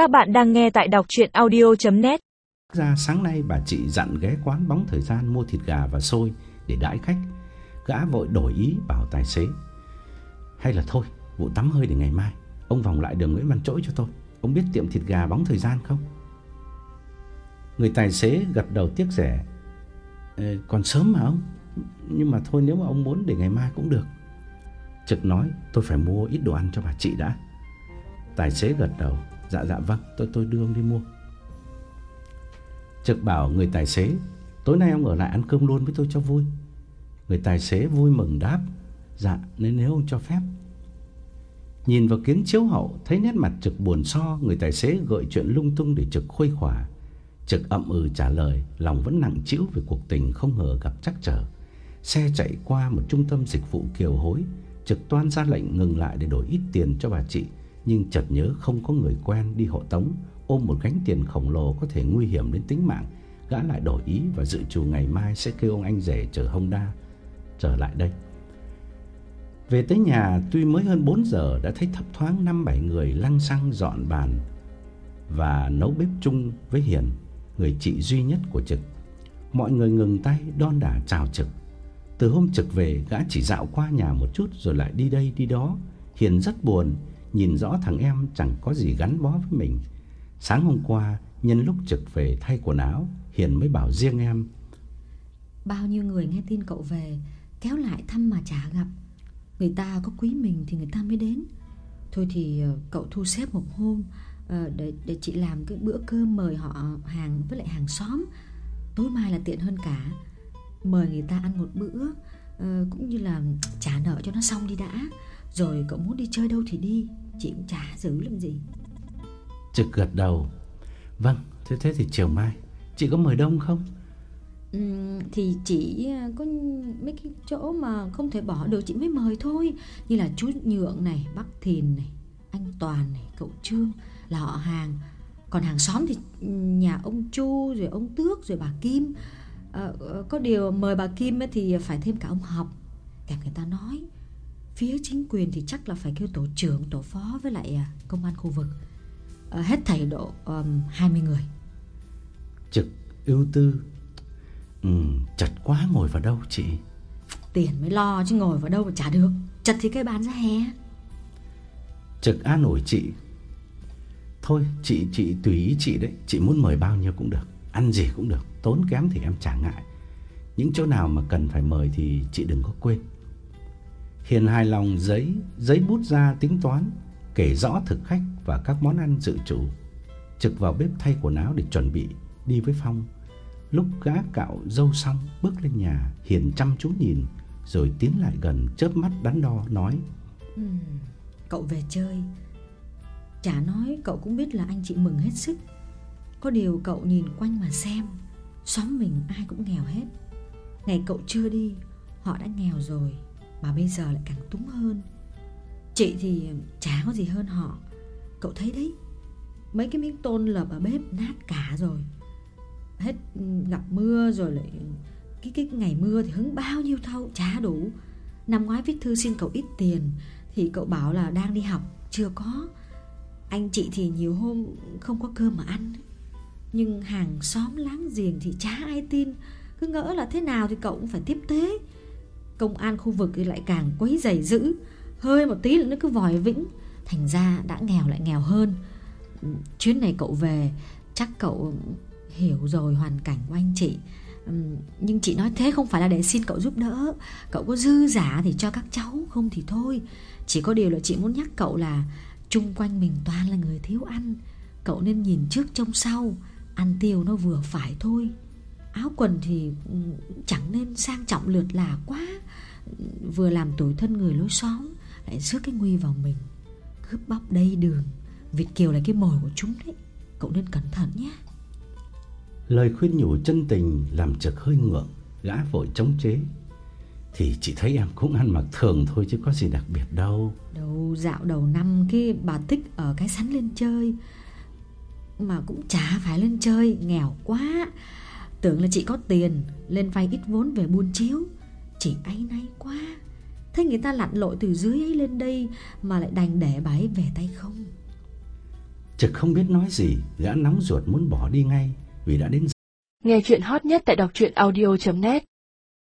Các bạn đang nghe tại đọc chuyện audio.net Ra sáng nay bà chị dặn ghé quán bóng thời gian mua thịt gà và xôi để đãi khách. Gã vội đổi ý bảo tài xế. Hay là thôi, vụ tắm hơi để ngày mai. Ông vòng lại đường Nguyễn Văn Trỗi cho tôi. Ông biết tiệm thịt gà bóng thời gian không? Người tài xế gật đầu tiếc rẻ. Ờ, còn sớm mà ông. Nhưng mà thôi nếu mà ông muốn để ngày mai cũng được. Trực nói tôi phải mua ít đồ ăn cho bà chị đã. Tài xế gật đầu. Dạ dạ vâng, tôi tôi đưa ông đi mua. Trực bảo người tài xế, tối nay ông ở lại ăn cơm luôn với tôi cho vui. Người tài xế vui mừng đáp, dạ nên nếu ông cho phép. Nhìn vào kiến chiếu hậu, thấy nét mặt Trực buồn so, người tài xế gợi chuyện lung tung để Trực khuây khỏa. Trực ậm ừ trả lời, lòng vẫn nặng trĩu về cuộc tình không ngờ gặp trắc trở. Xe chạy qua một trung tâm dịch vụ kiều hối, Trực toan ra lệnh ngừng lại để đổi ít tiền cho bà chị nhưng chợt nhớ không có người quen đi hộ tống, ôm một gánh tiền khổng lồ có thể nguy hiểm đến tính mạng, gã lại đổi ý và dự trù ngày mai sẽ kêu ông anh rể chở Honda trở lại đây. Về tới nhà tuy mới hơn 4 giờ đã thấy thấp thoáng năm bảy người lăng xăng dọn bàn và nấu bếp chung với Hiền, người chị duy nhất của Trực. Mọi người ngừng tay đon đả chào Trực. Từ hôm Trực về, gã chỉ dạo qua nhà một chút rồi lại đi đây đi đó. Hiền rất buồn nhìn rõ thằng em chẳng có gì gắn bó với mình. Sáng hôm qua, nhân lúc trực về thay quần áo, Hiền mới bảo riêng em. Bao nhiêu người nghe tin cậu về, kéo lại thăm mà chả gặp. Người ta có quý mình thì người ta mới đến. Thôi thì ờ, cậu thu xếp một hôm ờ, để để chị làm cái bữa cơm mời họ hàng với lại hàng xóm. Tối mai là tiện hơn cả. Mời người ta ăn một bữa ờ, cũng như là trả nợ cho nó xong đi đã. Rồi cậu muốn đi chơi đâu thì đi. Chị cũng chả giữ làm gì. Trực gật đầu. Vâng thế thế thì chiều mai. Chị có mời đông không? Ừ, thì chỉ à, có mấy cái chỗ mà không thể bỏ được chị mới mời thôi. Như là chú Nhượng này, bác Thìn này, anh Toàn này, cậu Trương là họ hàng. Còn hàng xóm thì nhà ông Chu, rồi ông Tước, rồi bà Kim. À, Có điều mời bà Kim thì phải thêm cả ông Học. Kèm người ta nói Phía chính quyền thì chắc là phải kêu tổ trưởng, tổ phó với lại à, công an khu vực. À, Hết thảy độ um, 20 người. Trực ưu tư. Ừ, chật quá ngồi vào đâu chị? Tiền mới lo chứ ngồi vào đâu mà trả được. Chật thì cây bán ra hè. Trực an ủi chị. Thôi chị chị tùy ý chị đấy. Chị muốn mời bao nhiêu cũng được. Ăn gì cũng được. Tốn kém thì em trả ngại. Những chỗ nào mà cần phải mời thì chị đừng có quên Hiền hài lòng giấy, giấy bút ra tính toán, kể rõ thực khách và các món ăn dự trù. Trực vào bếp thay quần áo để chuẩn bị đi với Phong. Lúc gã cạo râu xong bước lên nhà, Hiền chăm chú nhìn rồi tiến lại gần chớp mắt đắn đo nói: ừ, "Cậu về chơi. Chả nói cậu cũng biết là anh chị mừng hết sức. Có điều cậu nhìn quanh mà xem, xóm mình ai cũng nghèo hết. Ngày cậu chưa đi, họ đã nghèo rồi." Mà bây giờ lại càng túng hơn. Chị thì chả có gì hơn họ. Cậu thấy đấy Mấy cái miếng tôn lợp ở bếp nát cả rồi. Hết ừ, gặp mưa rồi lại cái, cái ngày mưa thì hứng bao nhiêu thâu Chả đủ. Năm ngoái viết thư xin cậu ít tiền Thì cậu bảo là đang đi học Chưa có. Anh chị thì nhiều hôm không có cơm mà ăn. Nhưng hàng xóm láng giềng thì chả ai tin. Cứ ngỡ là thế nào thì cậu cũng phải tiếp tế công an khu vực thì lại càng quấy dày dữ. Hơi một tí là nó cứ vòi vĩnh. Thành ra đã nghèo lại nghèo hơn. Chuyến này cậu về, chắc cậu hiểu rồi hoàn cảnh của anh chị. Nhưng chị nói thế không phải là để xin cậu giúp đỡ. Cậu có dư giả thì cho các cháu, không thì thôi. Chỉ có điều là chị muốn nhắc cậu là chung quanh mình toàn là người thiếu ăn. Cậu nên nhìn trước trông sau. Ăn tiêu nó vừa phải thôi áo quần thì chẳng nên sang trọng lượt là quá vừa làm tủi thân người lối xóm lại rước cái nguy vào mình. Cướp bóc đầy đường việt kiều là cái mồi của chúng đấy. Cậu nên cẩn thận nhé. Lời khuyên nhủ chân tình làm trực hơi ngượng gã vội chống chế. Thì chị thấy em cũng ăn mặc thường thôi chứ có gì đặc biệt đâu. Đâu dạo đầu năm cái bà Tích ở cái sắn lên chơi Mà cũng chả phải lên chơi Nghèo quá Tưởng là chị có tiền Lên vay ít vốn về buôn chiếu. Chị ấy nay quá. Thấy người ta lặn lội từ dưới ấy lên đây Mà lại đành để bà ấy về tay không? Trực không biết nói gì, gã nóng ruột muốn bỏ đi ngay vì đã đến Nghe chuyện hot nhất tại đọc truyện audio.net